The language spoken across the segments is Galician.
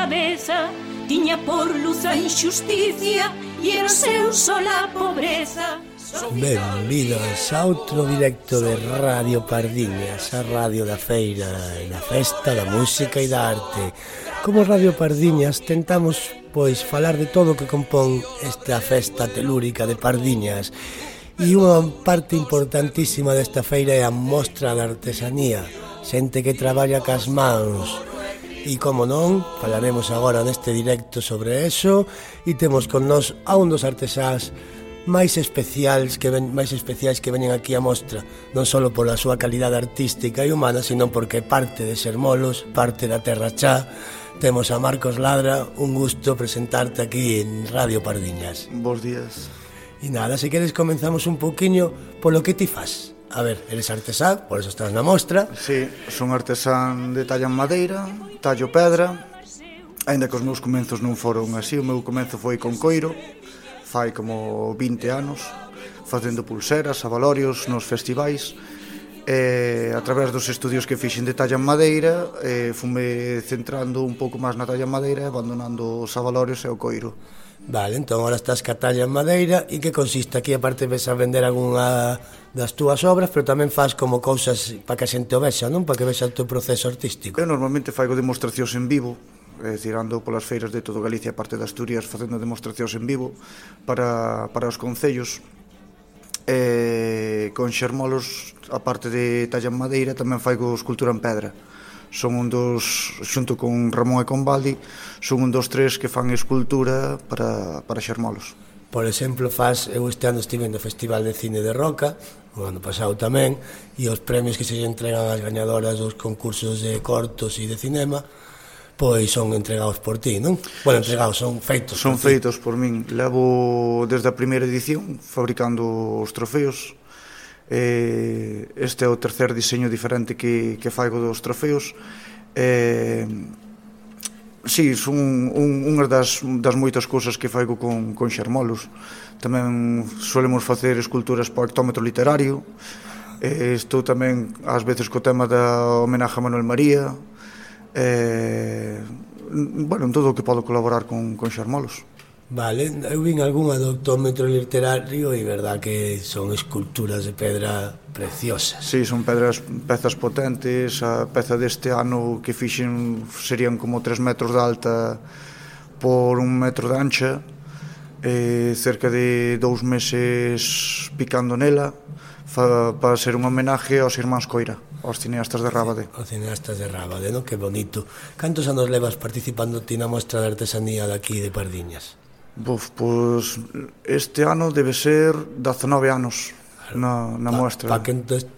cabeza Tiña por luz a injusticia e era seu sola pobreza Benvidos a outro directo de Radio Pardiñas, a radio da feira, e da festa, da música e da arte. Como Radio Pardiñas tentamos pois falar de todo o que compón esta festa telúrica de Pardiñas. E unha parte importantísima desta feira é a mostra da artesanía, xente que traballa cas mans, E como non, falaremos agora neste directo sobre eso e temos con nós a un dos artesáns máis especiais que ven, máis especiais que veñen aquí a mostra, non só pola súa calidade artística e humana, sino porque parte de ser molos, parte da terra chá, temos a Marcos Ladra, un gusto presentarte aquí en Radio Pardiñas. Bos días. E nada, se queres comenzamos un poquinho polo que ti faz. A ver, eres artesán, por eso estás na mostra. Sí, son artesán de talla en madeira, tallo pedra, aínda que os meus comenzos non foron así, o meu comenzo foi con coiro, fai como 20 anos, facendo pulseras, avalorios nos festivais, e a través dos estudios que fixen de talla en madeira, e fume centrando un pouco máis na talla en madeira, abandonando os avalorios e o coiro. Vale, entón ahora estás Catalla en Madeira e que consiste aquí aparte ves a vender algunha das túas obras, pero tamén faz como cousas para que a xente o vexa, non? Para que vexa o teu proceso artístico. Eu normalmente faigo demostracións en vivo, é dicir, ando polas feiras de todo Galicia, parte de Asturias, facendo demostracións en vivo para, para os concellos, eh, con xermolos, aparte de talla en madeira, tamén faigo escultura en pedra son un dos, xunto con Ramón e con Baldi son un dos tres que fan escultura para, para xermolos. Por exemplo, faz, eu este ano estive no Festival de Cine de Roca, o ano pasado tamén, e os premios que se entregan ás gañadoras dos concursos de cortos e de cinema, pois son entregados por ti, non? Bueno, entregados, son feitos Son por feitos ti. por min. Levo desde a primeira edición fabricando os trofeos, eh, este é o terceiro diseño diferente que, que faigo dos trofeos. Eh, Sí, son un, unhas das, das moitas cousas que faigo con, con xermolos. Tamén solemos facer esculturas para o hectómetro literario. Eh, Estou tamén ás veces co tema da homenaje a Manuel María. Eh, Bueno, en todo o que podo colaborar con, con xermolos. Vale, eu vin algunha do octómetro literario e verdad que son esculturas de pedra preciosas. Sí, son pedras, pezas potentes, a peza deste ano que fixen serían como 3 metros de alta por un metro de ancha, e cerca de dous meses picando nela, fa, para ser un homenaje aos irmáns Coira, aos cineastas de Rábade. Aos cineastas de Rábade, non? Que bonito. Cantos anos levas participando ti na mostra de artesanía daqui de Pardiñas? Buf, pois este ano debe ser 19 anos na, na pa, mostra. Para que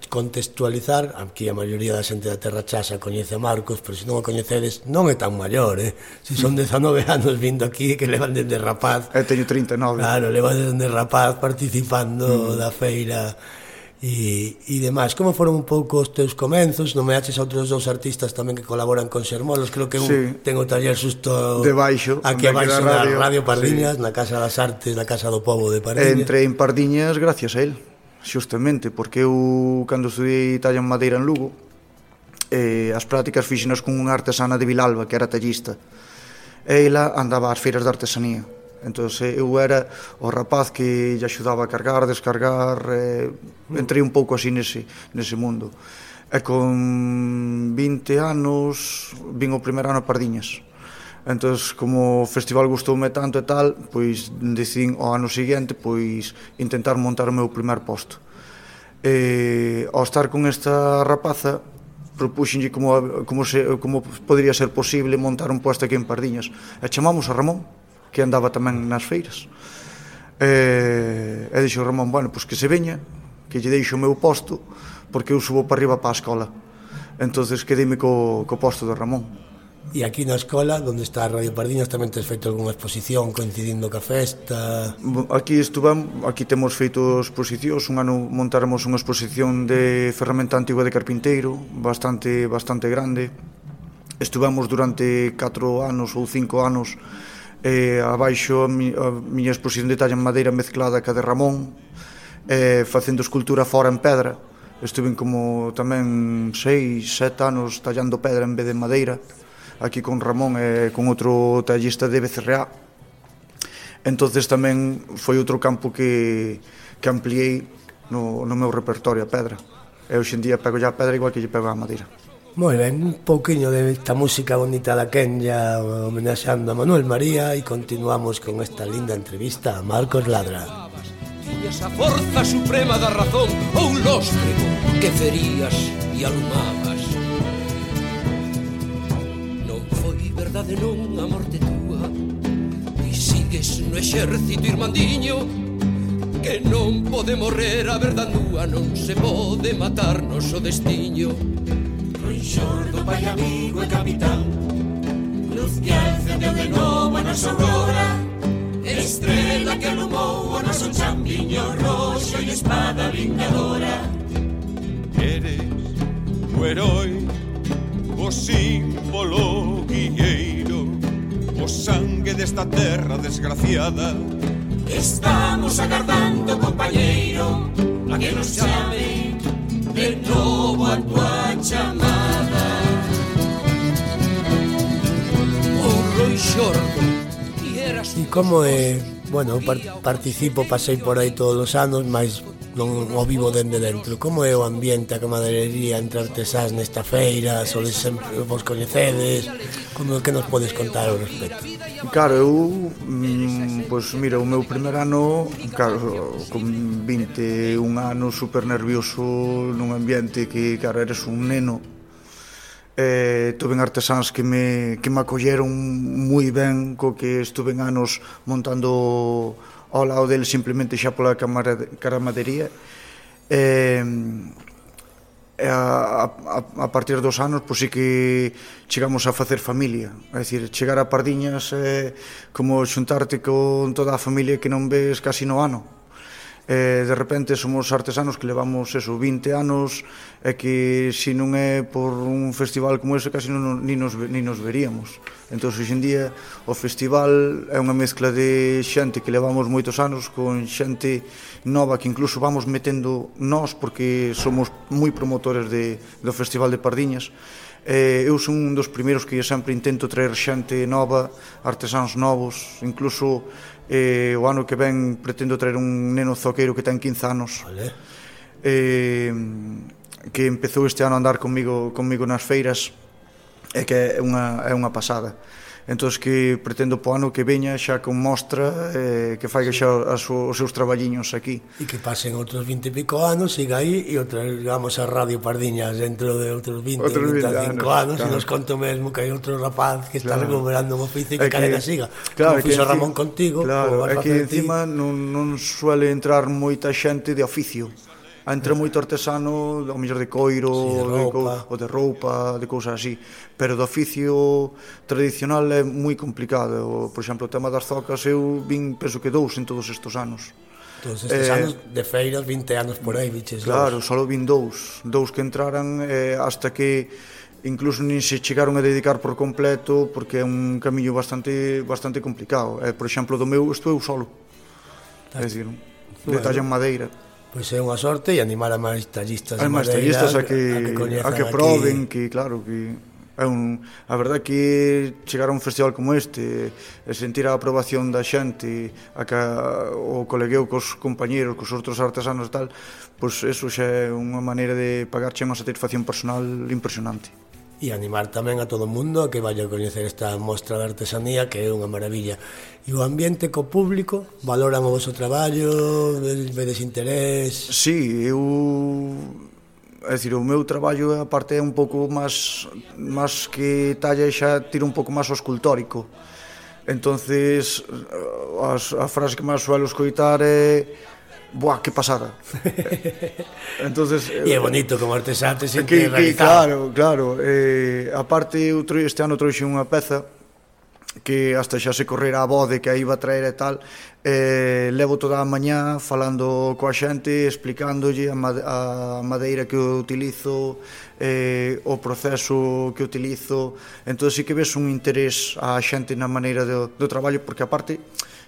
contextualizar, aquí a maioría da xente da Terra Chasa coñece a Marcos, pero se non o coñecedes, non é tan maior, eh? Se son 19 anos vindo aquí, que levan desde rapaz... E teño 39. Claro, levan desde rapaz participando mm. da feira e, e demais. Como foron un pouco os teus comenzos? Nomeaches a outros dous artistas tamén que colaboran con Xermolos, creo que un sí. ten o taller susto debaixo, aquí abaixo na Radio, radio Pardiñas, sí. na Casa das Artes, na Casa do Povo de Pardiñas. Entre en Pardiñas gracias a él, xustamente, porque eu cando estudei talla en Madeira en Lugo, eh, as prácticas fixenas con unha artesana de Vilalba que era tallista. Ela andaba ás feiras de artesanía Entón, eh, eu era o rapaz que lle axudaba a cargar, descargar, eh, entrei un pouco así nese, nese mundo. E con 20 anos vin o primeiro ano a Pardiñas. Entón, como o festival gustoume tanto e tal, pois decidín o ano seguinte pois intentar montar o meu primer posto. E, ao estar con esta rapaza, propuxenlle como, como, se, como podría ser posible montar un posto aquí en Pardiñas. E chamamos a Ramón, que andaba tamén nas feiras. E, e dixo Ramón, bueno, pois que se veña, que lle deixo o meu posto, porque eu subo para arriba para a escola. entonces quedeime co, co posto de Ramón. E aquí na escola, onde está a Radio Pardiñas, tamén tes feito algunha exposición coincidindo ca festa? Aquí estuvamos, aquí temos feito exposicións, un ano montaremos unha exposición de ferramenta antigua de carpinteiro, bastante bastante grande. Estuvamos durante 4 anos ou 5 anos eh, abaixo a, mi, a miña exposición de talla en madeira mezclada ca de Ramón, eh, facendo escultura fora en pedra. estuve como tamén seis, sete anos tallando pedra en vez de madeira, aquí con Ramón e eh, con outro tallista de BCRA. Entonces tamén foi outro campo que, que ampliei no, no meu repertorio a pedra. E hoxe en día pego ya a pedra igual que lle pego a madeira. Moi ben, un pouquiño de esta música bonita da Kenya homenaxando a Manuel María e continuamos con esta linda entrevista a Marcos Ladra. Tiñas a forza suprema da razón ou lóstrego que ferías e alumabas. Non foi verdade non a morte túa e sigues no exército irmandiño que non pode morrer a verdade nua non se pode matarnos o destiño. Ruixor do pai amigo e capitán. Luz que alcendeu de novo a nosa aurora. Estrela que alumou o noso champiño roxo e espada vingadora Eres o herói, o símbolo guilleiro O sangue desta terra desgraciada. Estamos agardando, compañeiro A que nos chame de novo a tua chamada E como é, bueno, par participo, pasei por aí todos os anos, mas non o vivo dende dentro. Como é o ambiente, a camaradería entre artesás nesta feira? Soles sempre vos coñecedes? Como que nos podes contar ao respecto? Claro, eu, mm, pois mira, o meu primer ano, claro, con 21 anos, super nervioso, nun ambiente que, claro, eres un neno, eh, tuven artesáns que me, que me acolleron moi ben co que estuven anos montando ao lado del simplemente xa pola caramadería. Eh, a, a, a partir dos anos pois sí que chegamos a facer familia. É dicir, chegar a Pardiñas é eh, como xuntarte con toda a familia que non ves casi no ano eh, de repente somos artesanos que levamos eso 20 anos e que se non é por un festival como ese casi non, ni, nos, ni nos veríamos. Entón hoxendía o festival é unha mezcla de xente que levamos moitos anos con xente nova que incluso vamos metendo nós porque somos moi promotores de, do Festival de Pardiñas eh, eu son un dos primeiros que eu sempre intento traer xente nova, artesáns novos, incluso eh, o ano que ven pretendo traer un neno zoqueiro que ten 15 anos. Vale. Eh, que empezou este ano a andar comigo comigo nas feiras e que é unha é unha pasada entón que pretendo po ano que veña xa con mostra eh, que faiga xa as, os seus traballiños aquí. E que pasen outros 20 e pico anos, siga aí e outra vamos a Radio Pardiñas dentro de outros 20, outros 25 anos, anos claro. e nos conto mesmo que hai outro rapaz que está claro. recuperando o oficio e que, que carega siga. Claro, Como fixo Ramón contigo. Claro, é que encima non, non suele entrar moita xente de oficio Ah, entra moito artesano, o mellor de coiro, sí, de de o ou de roupa, de cousas así, pero do oficio tradicional é moi complicado. Por exemplo, o tema das zocas eu vin, penso que dous en todos estes anos. Todos estes eh, anos de feiras, 20 anos por aí, biches Claro, dous. só vin dous, dous que entraran eh, hasta que incluso nin se chegaron a dedicar por completo porque é un camiño bastante bastante complicado. Eh, por exemplo, do meu estou eu solo. É dicir, bueno. en madeira. Pois é unha sorte e animar a máis tallistas a, máis tallistas a que, a que, a que proben, aquí. que claro, que é un, a verdade que chegar a un festival como este e sentir a aprobación da xente a que o colegueo cos compañeros, cos outros artesanos e tal pois eso xa é unha maneira de pagarche unha satisfacción personal impresionante e animar tamén a todo o mundo a que vaya a coñecer esta mostra de artesanía que é unha maravilla e o ambiente co público valoran o vosso traballo vedes interés? Si, sí, eu é dicir, o meu traballo a parte é un pouco máis máis que talla xa tira un pouco máis o escultórico. Entonces as, a frase que máis suelo escoitar é buah, que pasada. entonces, e é eh, bonito como artesante se que, que, Claro, claro. Eh, aparte, outro, este ano trouxe unha peza que hasta xa se correra a voz de que aí iba a traer e tal, eh, levo toda a mañá falando coa xente, explicándolle a, a madeira que eu utilizo, eh, o proceso que utilizo, entón sí que ves un interés a xente na maneira do, do traballo, porque aparte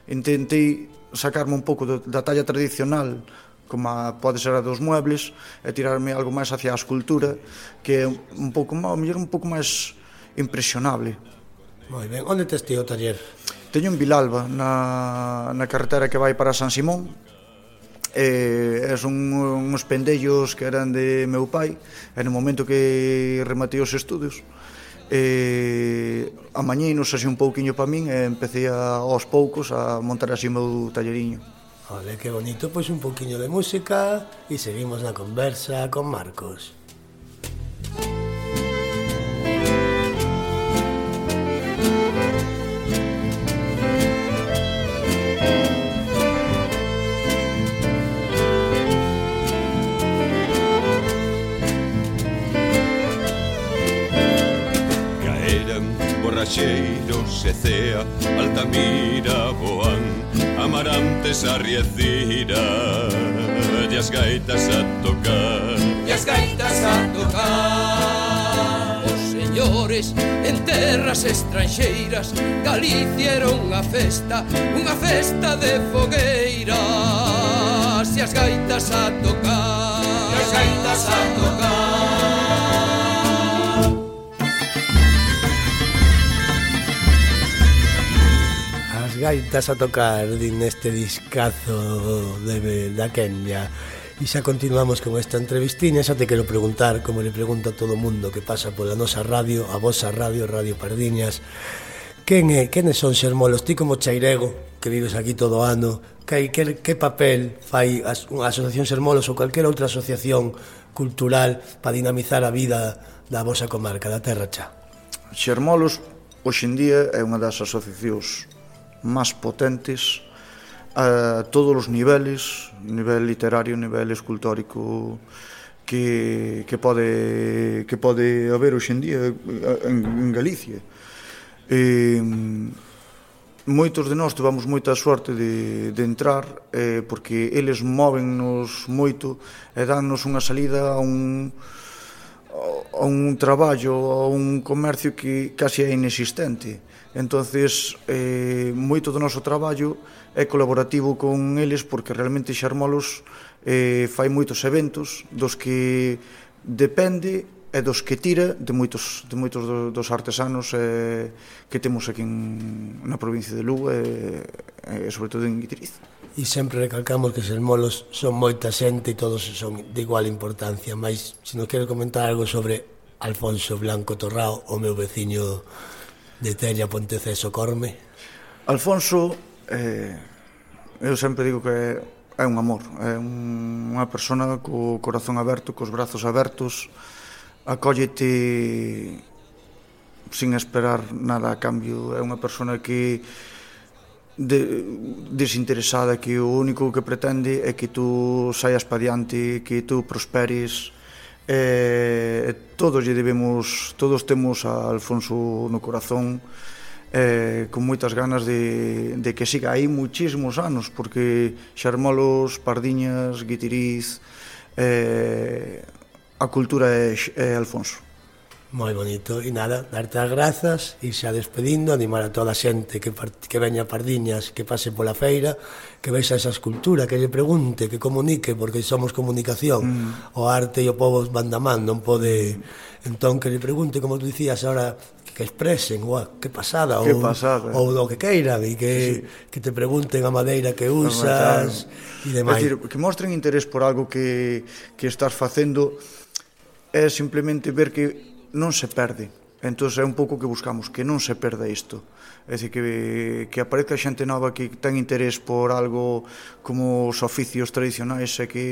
intentei sacarme un pouco do, da talla tradicional como a, pode ser a dos muebles e tirarme algo máis hacia a escultura que é un pouco máis, mellor un pouco máis impresionable. Moi ben, onde tes ti o taller? Teño en Vilalba, na, na carretera que vai para San Simón, eh, son uns pendellos que eran de meu pai e no momento que rematei os estudos Eh, e amañeinos así un pouquiño para min e empecé a, aos poucos a montar así o meu talleriño. Ole, que bonito, pois un pouquiño de música e seguimos na conversa con Marcos. arrecidas e as gaitas a tocar. E as gaitas a tocar. Oh, Os señores en terras estranxeiras Galicia era unha festa, unha festa de fogueiras. E as gaitas a tocar. E as gaitas a tocar. gaitas a tocar din neste discazo de, da Kenya E xa continuamos con esta entrevistinha Xa te quero preguntar, como le pregunta todo o mundo Que pasa pola nosa radio, a vosa radio, Radio Pardiñas Quen é, quenes son xermolos? Ti como chairego, que vives aquí todo o ano Que, que, que papel fai as, unha asociación xermolos ou calquera outra asociación cultural para dinamizar a vida da vosa comarca, da Terra xa? Xermolos, hoxe en día, é unha das asociacións máis potentes a todos os niveles, nivel literario, nivel escultórico que, que pode que pode haber hoxe en día en, en Galicia. E, moitos de nós tivemos moita sorte de, de entrar eh, porque eles móvennos moito e dannos unha salida a un a un traballo, a un comercio que casi é inexistente. Entonces, eh, moito do noso traballo é colaborativo con eles porque realmente Xarmolos eh, fai moitos eventos dos que depende e dos que tira de moitos, de moitos dos artesanos eh, que temos aquí en, na provincia de Lugo e, eh, e sobre todo en Guitiriz e sempre recalcamos que os molos son moita xente e todos son de igual importancia, mas se nos quero comentar algo sobre Alfonso Blanco Torrao, o meu veciño de Tella Ponteceso Corme. Alfonso, eh, eu sempre digo que é un amor, é un, unha persona co corazón aberto, cos brazos abertos, acóllete sin esperar nada a cambio, é unha persona que de, desinteresada que o único que pretende é que tú saias para diante, que tú prosperes eh, todos lle debemos todos temos a Alfonso no corazón eh, con moitas ganas de, de que siga aí muchísimos anos porque Xarmolos, Pardiñas, Guitiriz eh, a cultura é, é Alfonso moi bonito. E nada, darte as grazas, e xa despedindo, animar a toda a xente que, que veña a Pardiñas, que pase pola feira, que vexa esa escultura, que lle pregunte, que comunique, porque somos comunicación. Mm. O arte e o povo van da man, non pode... Entón, que lle pregunte, como tú dicías ahora, que expresen, ua, que pasada, que ou, pasada. ou o que queiran, e que, sí. que te pregunten a madeira que usas, e demais. É dicir, que mostren interés por algo que, que estás facendo, é simplemente ver que non se perde. Entón é un pouco que buscamos, que non se perda isto. É dicir, que, que aparezca xente nova que ten interés por algo como os oficios tradicionais e que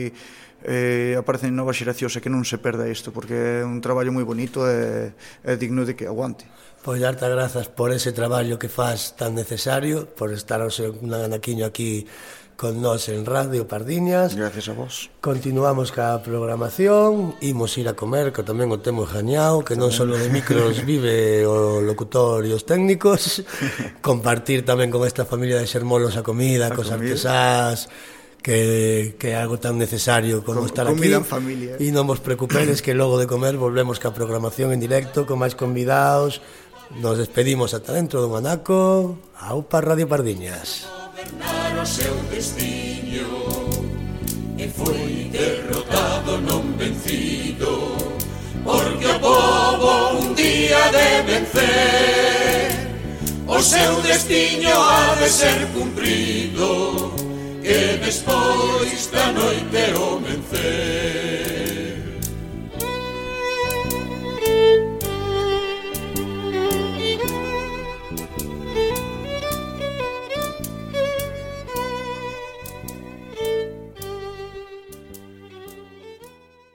eh, aparecen novas xeracións e que non se perda isto, porque é un traballo moi bonito e, é digno de que aguante. Pois darte grazas por ese traballo que faz tan necesario, por estar ao seu un anaquiño aquí con nós en Radio Pardiñas. Gracias a vos. Continuamos ca programación, imos ir a comer, que tamén o temos gañado, que non só de micros vive o locutor e os técnicos, compartir tamén con esta familia de Xermolos a comida, a cos comida. artesás, que, que é algo tan necesario como Com, estar aquí en familia. e non vos preocupedes que logo de comer volvemos ca programación en directo con máis convidados nos despedimos ata dentro do Manaco aupa Radio Pardiñas Gobernar o seu vencido Porque o povo un día de vencer. O seu destiño ha de ser cumprido que despois da noite o vencer.